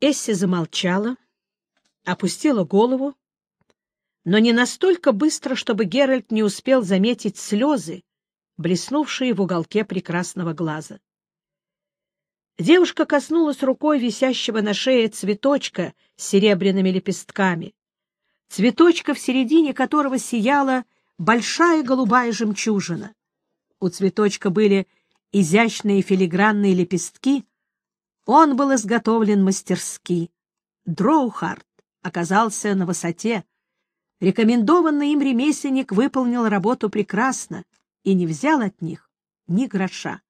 Эсси замолчала, опустила голову, но не настолько быстро, чтобы Геральт не успел заметить слезы, блеснувшие в уголке прекрасного глаза. Девушка коснулась рукой висящего на шее цветочка с серебряными лепестками, цветочка, в середине которого сияла большая голубая жемчужина. У цветочка были изящные филигранные лепестки, он был изготовлен мастерски. Дроухард оказался на высоте. Рекомендованный им ремесленник выполнил работу прекрасно и не взял от них ни гроша.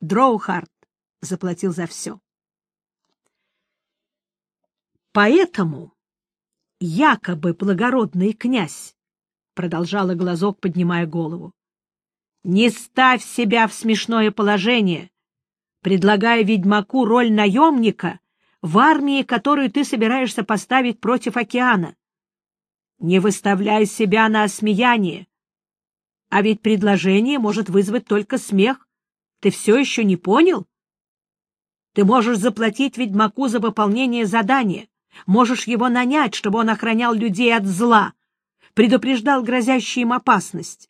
Дроухард заплатил за все. Поэтому якобы благородный князь, — продолжала глазок, поднимая голову, — не ставь себя в смешное положение, предлагая ведьмаку роль наемника в армии, которую ты собираешься поставить против океана. Не выставляй себя на осмеяние. А ведь предложение может вызвать только смех. Ты все еще не понял? Ты можешь заплатить ведьмаку за выполнение задания, можешь его нанять, чтобы он охранял людей от зла, предупреждал грозящую им опасность.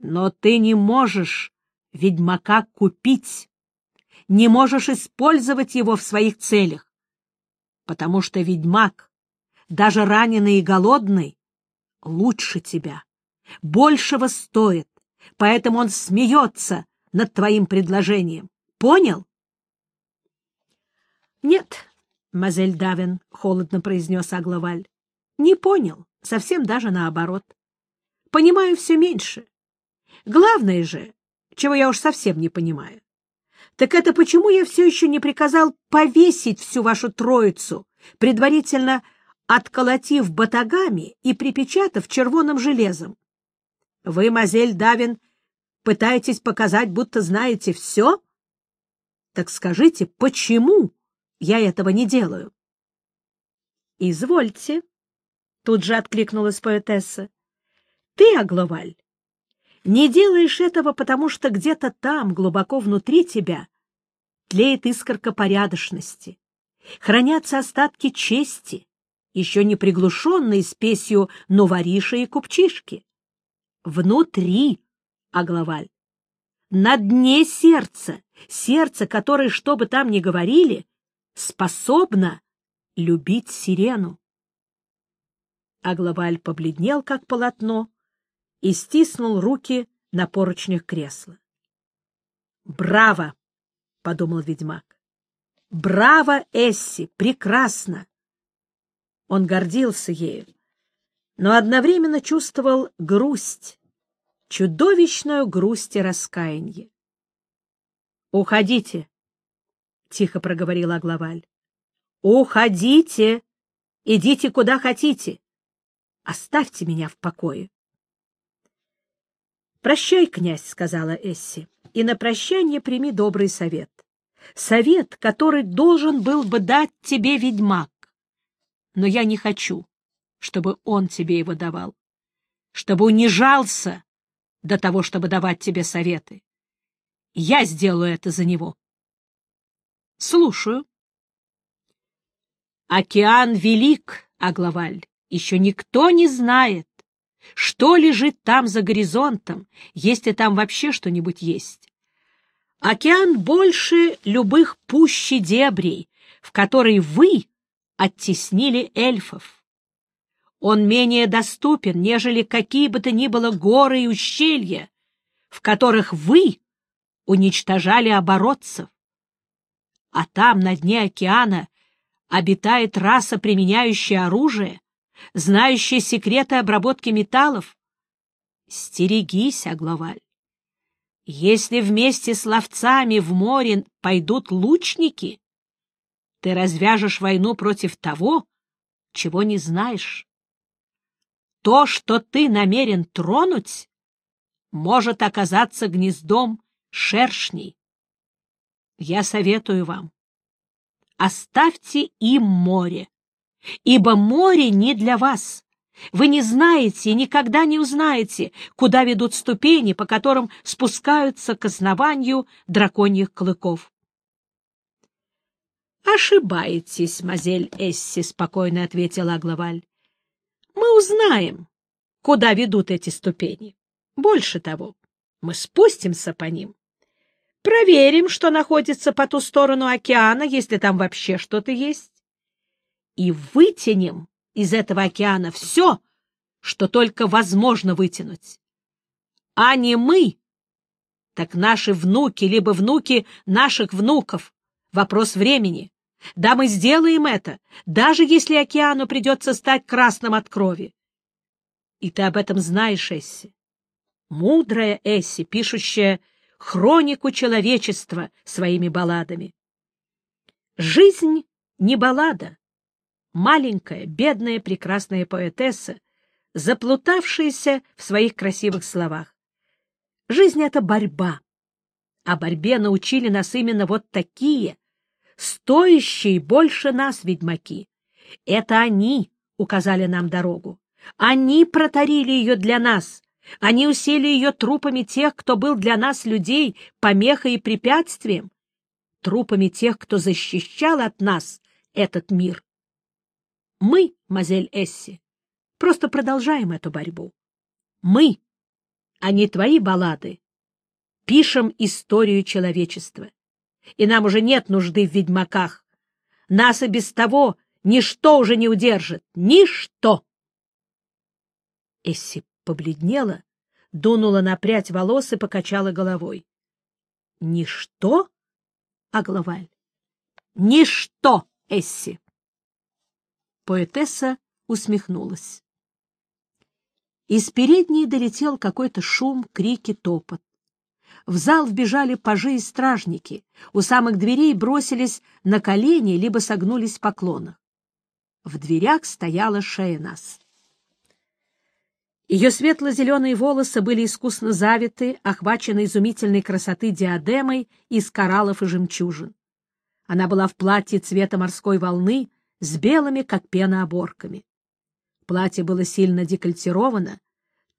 Но ты не можешь ведьмака купить, не можешь использовать его в своих целях, потому что ведьмак, даже раненый и голодный, лучше тебя, большего стоит, поэтому он смеется над твоим предложением. Понял? Нет, мазель Давин, — холодно произнес Агловаль. Не понял, совсем даже наоборот. Понимаю все меньше. Главное же, чего я уж совсем не понимаю, так это почему я все еще не приказал повесить всю вашу троицу, предварительно отколотив батагами и припечатав червоным железом? Вы, мазель Давин, пытаетесь показать, будто знаете все? Так скажите, почему я этого не делаю. — Извольте, — тут же откликнулась поэтесса. — Ты, Агловаль, не делаешь этого, потому что где-то там, глубоко внутри тебя, тлеет искорка порядочности, хранятся остатки чести, еще не приглушенные спесью новориши и купчишки. Внутри, Агловаль, на дне сердца, сердце, которое, что бы там ни говорили, способна любить сирену. Агловаль побледнел, как полотно, и стиснул руки на поручнях кресла. «Браво!» — подумал ведьмак. «Браво, Эсси! Прекрасно!» Он гордился ею, но одновременно чувствовал грусть, чудовищную грусть и раскаяние. «Уходите!» тихо проговорила Агловаль. Уходите! Идите куда хотите. Оставьте меня в покое. «Прощай, князь», — сказала Эсси, — «и на прощание прими добрый совет. Совет, который должен был бы дать тебе ведьмак. Но я не хочу, чтобы он тебе его давал, чтобы унижался до того, чтобы давать тебе советы. Я сделаю это за него. — Слушаю. Океан велик, Агловаль, еще никто не знает, что лежит там за горизонтом, если там вообще что-нибудь есть. Океан больше любых пущи дебрей, в которые вы оттеснили эльфов. Он менее доступен, нежели какие бы то ни было горы и ущелья, в которых вы уничтожали оборотцев а там, на дне океана, обитает раса, применяющая оружие, знающая секреты обработки металлов. Стерегись, Агловаль. Если вместе с ловцами в море пойдут лучники, ты развяжешь войну против того, чего не знаешь. То, что ты намерен тронуть, может оказаться гнездом шершней. Я советую вам, оставьте им море, ибо море не для вас. Вы не знаете и никогда не узнаете, куда ведут ступени, по которым спускаются к основанию драконьих клыков. ошибаетесь, мазель Эсси, — спокойно ответила Агловаль. — Мы узнаем, куда ведут эти ступени. Больше того, мы спустимся по ним. Проверим, что находится по ту сторону океана, если там вообще что-то есть. И вытянем из этого океана все, что только возможно вытянуть. А не мы, так наши внуки, либо внуки наших внуков. Вопрос времени. Да, мы сделаем это, даже если океану придется стать красным от крови. И ты об этом знаешь, Эсси. Мудрая Эсси, пишущая хронику человечества своими балладами. Жизнь не баллада. Маленькая, бедная, прекрасная поэтесса, заплутавшаяся в своих красивых словах. Жизнь — это борьба. О борьбе научили нас именно вот такие, стоящие больше нас, ведьмаки. Это они указали нам дорогу. Они протарили ее для нас. Они усели ее трупами тех, кто был для нас людей помехой и препятствием, трупами тех, кто защищал от нас этот мир. Мы, мазель Эсси, просто продолжаем эту борьбу. Мы, а не твои баллады, пишем историю человечества. И нам уже нет нужды в ведьмаках. Нас и без того ничто уже не удержит. Ничто! Эсси побледнела, дунула на прядь волос и покачала головой. — Ничто? — Агловаль. — Ничто, Эсси! Поэтесса усмехнулась. Из передней долетел какой-то шум, крики, топот. В зал вбежали пажи и стражники, у самых дверей бросились на колени, либо согнулись в поклонах. В дверях стояла Шейнас. Ее светло-зеленые волосы были искусно завиты, охвачены изумительной красоты диадемой из кораллов и жемчужин. Она была в платье цвета морской волны с белыми, как пена, оборками. Платье было сильно декольтировано,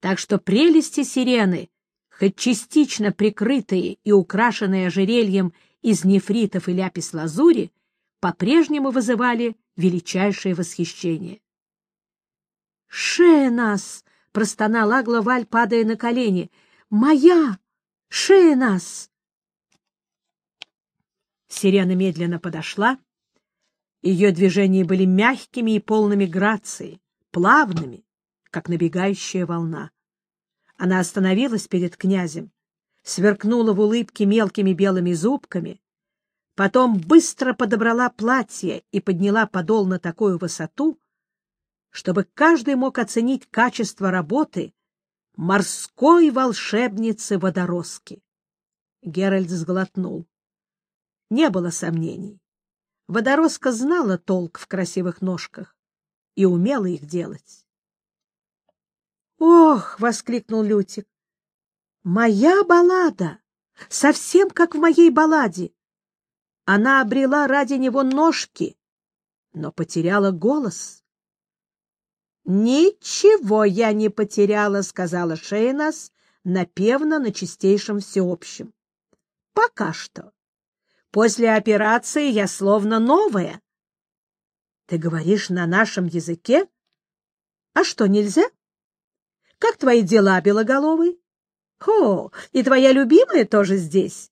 так что прелести сирены, хоть частично прикрытые и украшенные ожерельем из нефритов и ляпис-лазури, по-прежнему вызывали величайшее восхищение. «Шея нас!» — простонала Агловаль, падая на колени. «Моя! Шея нас!» Сирена медленно подошла. Ее движения были мягкими и полными грацией плавными, как набегающая волна. Она остановилась перед князем, сверкнула в улыбке мелкими белыми зубками, потом быстро подобрала платье и подняла подол на такую высоту, чтобы каждый мог оценить качество работы морской волшебницы-водорозки. Геральт сглотнул. Не было сомнений. Водорозка знала толк в красивых ножках и умела их делать. «Ох!» — воскликнул Лютик. «Моя баллада! Совсем как в моей балладе! Она обрела ради него ножки, но потеряла голос». «Ничего я не потеряла», — сказала Шейнас, напевно на чистейшем всеобщем. «Пока что. После операции я словно новая. Ты говоришь на нашем языке? А что, нельзя? Как твои дела, Белоголовый? О, и твоя любимая тоже здесь.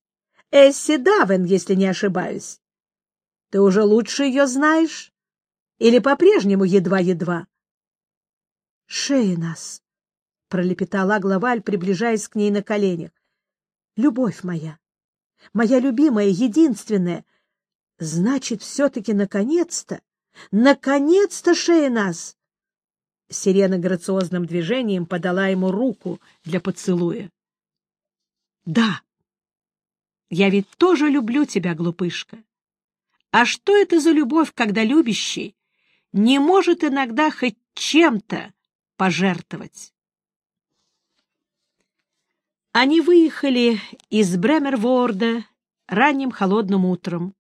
Эсси Давен, если не ошибаюсь. Ты уже лучше ее знаешь? Или по-прежнему едва-едва? — Шея нас! — пролепетала Главаль, приближаясь к ней на коленях. — Любовь моя! Моя любимая, единственная! Значит, все-таки наконец-то Наконец-то шея нас! Сирена грациозным движением подала ему руку для поцелуя. — Да, я ведь тоже люблю тебя, глупышка. А что это за любовь, когда любящий не может иногда хоть чем-то пожертвовать? Они выехали из Бремерворда ранним холодным утром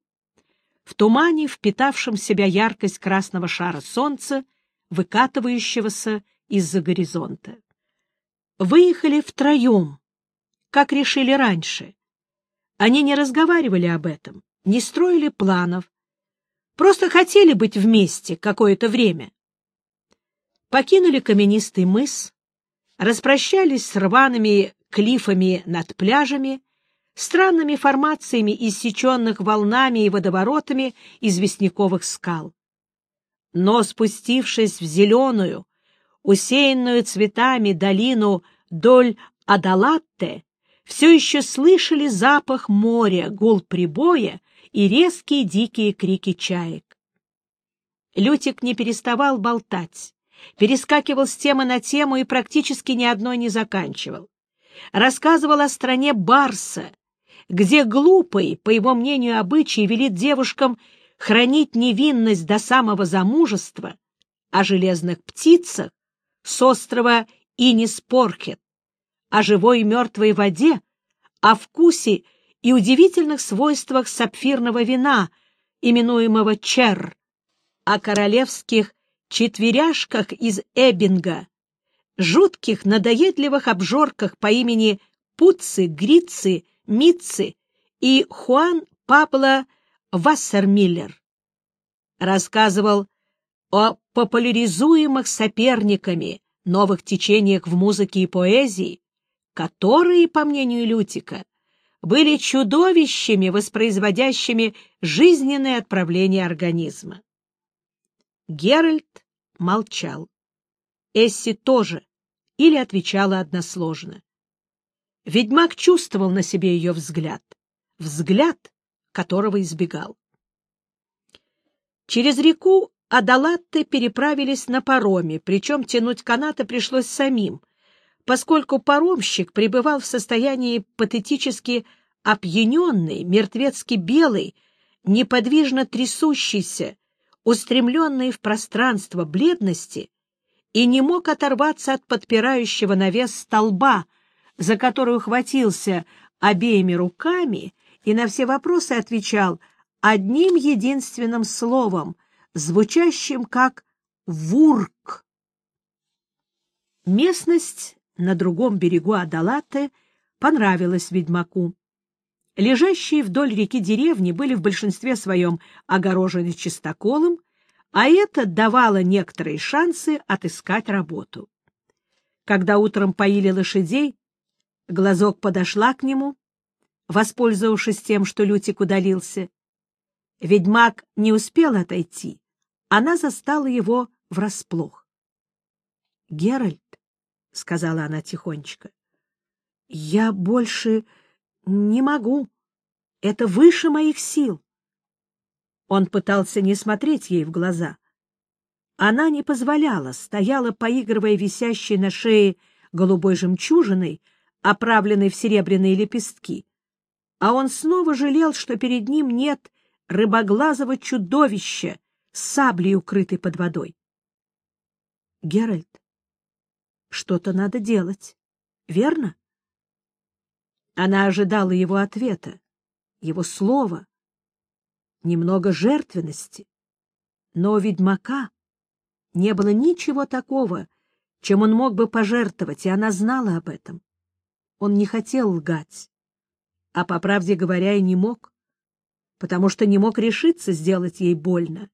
в тумане, впитавшем в себя яркость красного шара солнца, выкатывающегося из-за горизонта. Выехали втроем, как решили раньше. Они не разговаривали об этом, не строили планов, просто хотели быть вместе какое-то время. Покинули каменистый мыс, распрощались с рваными клифами над пляжами, странными формациями, иссеченных волнами и водоворотами известняковых скал. Но, спустившись в зеленую, усеянную цветами долину доль Адалатте, все еще слышали запах моря, гул прибоя и резкие дикие крики чаек. Лютик не переставал болтать, перескакивал с темы на тему и практически ни одной не заканчивал. Рассказывал о стране Барса, где глупый, по его мнению, обычай велит девушкам хранить невинность до самого замужества, о железных птицах с острова Иниспорхет, о живой и мертвой воде, о вкусе и удивительных свойствах сапфирного вина, именуемого чер, о королевских четверяшках из Эббинга, жутких надоедливых обжорках по имени Пуцци, Грицы, Митцы и Хуан Пабло Вассермиллер. Рассказывал о популяризуемых соперниками новых течениях в музыке и поэзии, которые, по мнению Лютика, были чудовищами, воспроизводящими жизненное отправление организма. Геральт молчал. Эсси тоже, или отвечала односложно. Ведьмак чувствовал на себе ее взгляд, взгляд, которого избегал. Через реку Адалатты переправились на пароме, причем тянуть канаты пришлось самим, поскольку паромщик пребывал в состоянии патетически опьяненный, мертвецки белый, неподвижно трясущийся, устремленный в пространство бледности, и не мог оторваться от подпирающего навес столба, за который ухватился обеими руками и на все вопросы отвечал одним единственным словом, звучащим как «вурк». Местность на другом берегу Адалаты понравилась ведьмаку. Лежащие вдоль реки деревни были в большинстве своем огорожены чистоколом, а это давало некоторые шансы отыскать работу. Когда утром поили лошадей, Глазок подошла к нему, воспользовавшись тем, что Лютик удалился. Ведьмак не успел отойти, она застала его врасплох. — Геральт, — сказала она тихонечко. — Я больше не могу. Это выше моих сил. Он пытался не смотреть ей в глаза. Она не позволяла, стояла, поигрывая висящей на шее голубой жемчужиной, оправленной в серебряные лепестки. А он снова жалел, что перед ним нет рыбоглазого чудовища с саблей, укрытой под водой. — Геральт, что-то надо делать, верно? Она ожидала его ответа, его слова, немного жертвенности. Но у ведьмака не было ничего такого, чем он мог бы пожертвовать, и она знала об этом. Он не хотел лгать, а, по правде говоря, и не мог, потому что не мог решиться сделать ей больно.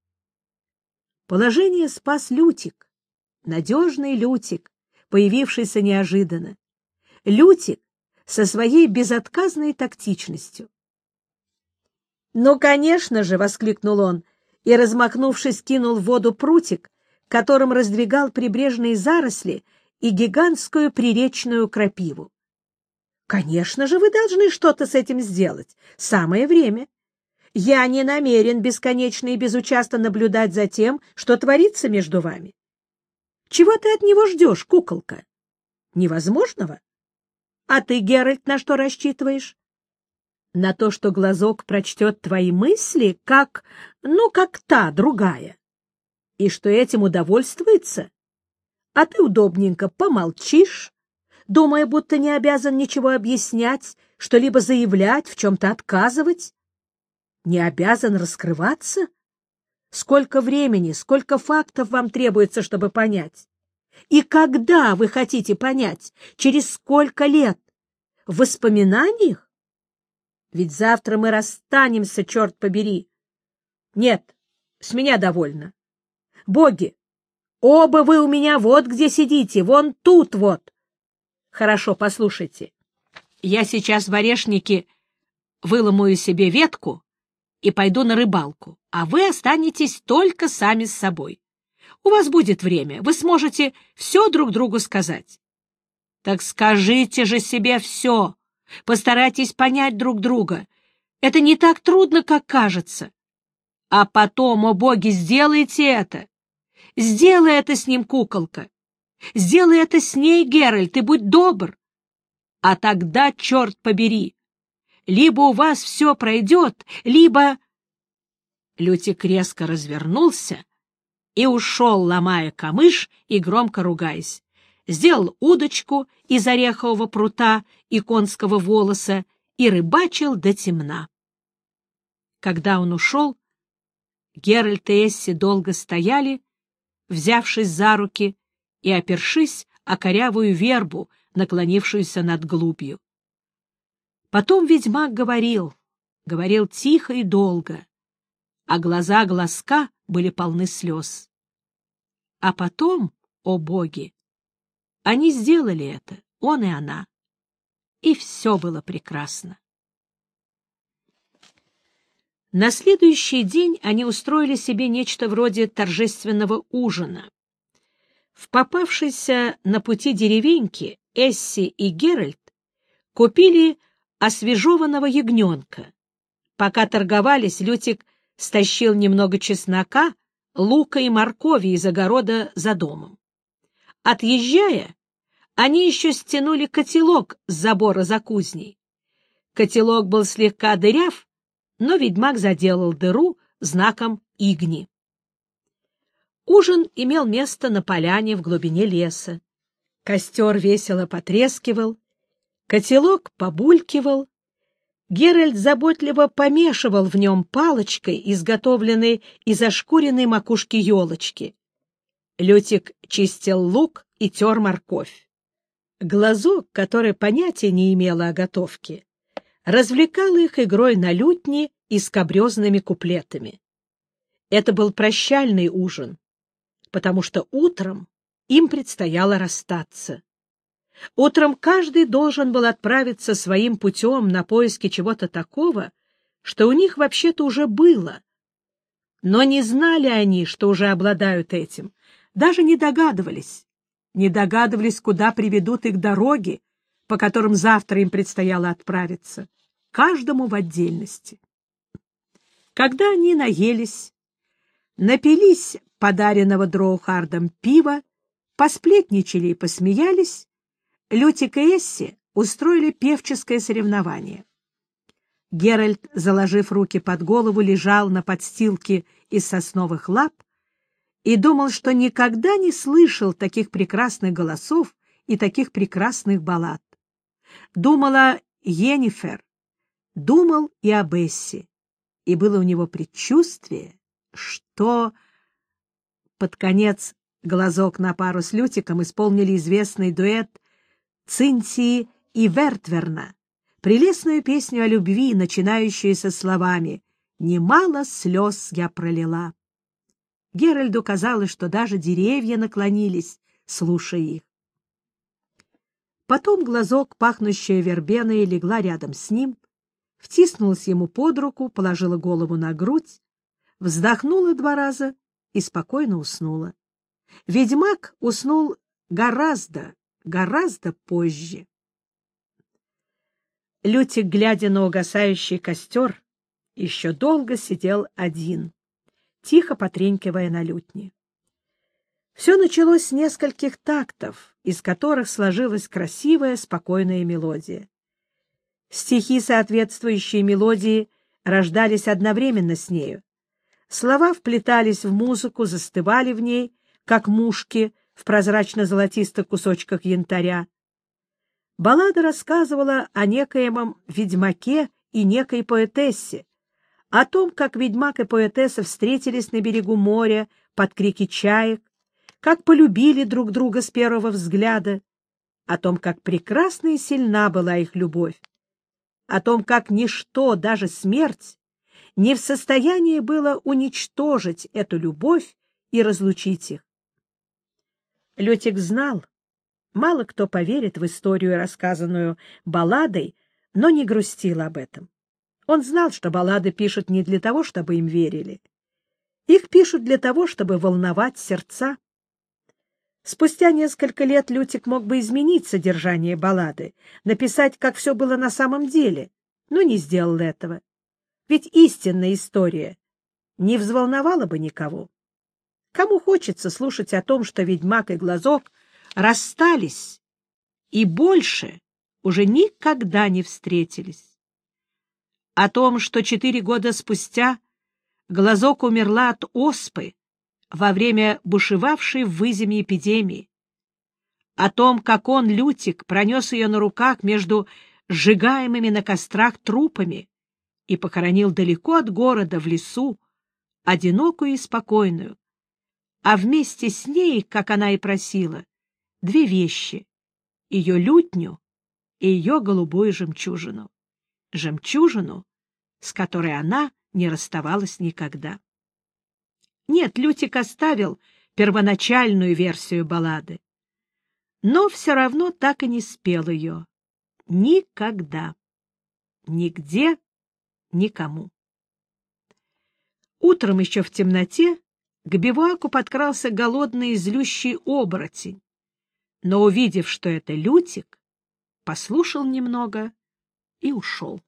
Положение спас Лютик, надежный Лютик, появившийся неожиданно. Лютик со своей безотказной тактичностью. «Ну, конечно же!» — воскликнул он и, размахнувшись, кинул в воду прутик, которым раздвигал прибрежные заросли и гигантскую приречную крапиву. «Конечно же, вы должны что-то с этим сделать. Самое время. Я не намерен бесконечно и безучастно наблюдать за тем, что творится между вами. Чего ты от него ждешь, куколка? Невозможного? А ты, Геральт, на что рассчитываешь? На то, что глазок прочтет твои мысли, как, ну, как та, другая. И что этим удовольствуется? А ты удобненько помолчишь, думая, будто не обязан ничего объяснять, что-либо заявлять, в чем-то отказывать. Не обязан раскрываться? — Сколько времени, сколько фактов вам требуется, чтобы понять? И когда вы хотите понять? Через сколько лет? В воспоминаниях? Ведь завтра мы расстанемся, черт побери. Нет, с меня довольно. Боги, оба вы у меня вот где сидите, вон тут вот. Хорошо, послушайте. Я сейчас в орешнике выломаю себе ветку и пойду на рыбалку, а вы останетесь только сами с собой. У вас будет время, вы сможете все друг другу сказать. Так скажите же себе все, постарайтесь понять друг друга. Это не так трудно, как кажется. А потом, о боги, сделайте это. Сделай это с ним, куколка. Сделай это с ней, Геральт, и будь добр. А тогда, черт побери, либо у вас все пройдет, либо... Лютик резко развернулся и ушел, ломая камыш и громко ругаясь. Сделал удочку из орехового прута и конского волоса и рыбачил до темна. Когда он ушел, Геральт и Эсси долго стояли, взявшись за руки и опершись о корявую вербу, наклонившуюся над глубью. Потом ведьмак говорил, говорил тихо и долго, а глаза глазка были полны слез. А потом, о боги, они сделали это, он и она, и все было прекрасно. На следующий день они устроили себе нечто вроде торжественного ужина. В попавшейся на пути деревеньки Эсси и Геральт купили освежеванного ягненка. Пока торговались, Лютик стащил немного чеснока, лука и моркови из огорода за домом. Отъезжая, они еще стянули котелок с забора за кузней. Котелок был слегка дыряв, но ведьмак заделал дыру знаком игни. Ужин имел место на поляне в глубине леса. Костер весело потрескивал, котелок побулькивал. Геральт заботливо помешивал в нем палочкой, изготовленной из ошкуренной макушки елочки. Лютик чистил лук и тер морковь. Глазок, который понятия не имела о готовке, развлекал их игрой на лютне и скобрезными куплетами. Это был прощальный ужин, потому что утром им предстояло расстаться. Утром каждый должен был отправиться своим путем на поиски чего-то такого, что у них вообще-то уже было. Но не знали они, что уже обладают этим, даже не догадывались. Не догадывались, куда приведут их дороги, по которым завтра им предстояло отправиться, каждому в отдельности. Когда они наелись, напились подаренного Дроухардом пива, посплетничали и посмеялись, Лютик и Эсси устроили певческое соревнование. Геральт, заложив руки под голову, лежал на подстилке из сосновых лап и думал, что никогда не слышал таких прекрасных голосов и таких прекрасных баллад думала Йеннифер, думал и об Эсси, и было у него предчувствие, что под конец глазок на пару с Лютиком исполнили известный дуэт Цинтии и Вертверна, прелестную песню о любви, начинающуюся словами «Немало слез я пролила». Геральду казалось, что даже деревья наклонились, слушая их. Потом глазок, пахнущая вербеной, легла рядом с ним, втиснулась ему под руку, положила голову на грудь, вздохнула два раза и спокойно уснула. Ведьмак уснул гораздо, гораздо позже. Лютик, глядя на угасающий костер, еще долго сидел один, тихо потренькивая на лютне. Все началось с нескольких тактов, из которых сложилась красивая, спокойная мелодия. Стихи, соответствующие мелодии, рождались одновременно с нею. Слова вплетались в музыку, застывали в ней, как мушки в прозрачно-золотистых кусочках янтаря. Баллада рассказывала о некоемом ведьмаке и некой поэтессе, о том, как ведьмак и поэтесса встретились на берегу моря под крики чаек, как полюбили друг друга с первого взгляда, о том, как прекрасна и сильна была их любовь, о том, как ничто, даже смерть, не в состоянии было уничтожить эту любовь и разлучить их. Летик знал, мало кто поверит в историю, рассказанную балладой, но не грустил об этом. Он знал, что баллады пишут не для того, чтобы им верили. Их пишут для того, чтобы волновать сердца. Спустя несколько лет Лютик мог бы изменить содержание баллады, написать, как все было на самом деле, но не сделал этого. Ведь истинная история не взволновала бы никого. Кому хочется слушать о том, что ведьмак и глазок расстались и больше уже никогда не встретились? О том, что четыре года спустя Глазок умерла от оспы во время бушевавшей в Выземе эпидемии, о том, как он, Лютик, пронес ее на руках между сжигаемыми на кострах трупами и похоронил далеко от города, в лесу, одинокую и спокойную, а вместе с ней, как она и просила, две вещи — ее лютню и ее голубую жемчужину. Жемчужину, с которой она не расставалась никогда. Нет, Лютик оставил первоначальную версию баллады, но все равно так и не спел ее. Никогда. Нигде, никому. Утром еще в темноте к биваку подкрался голодный и злющий оборотень, но, увидев, что это Лютик, послушал немного и ушел.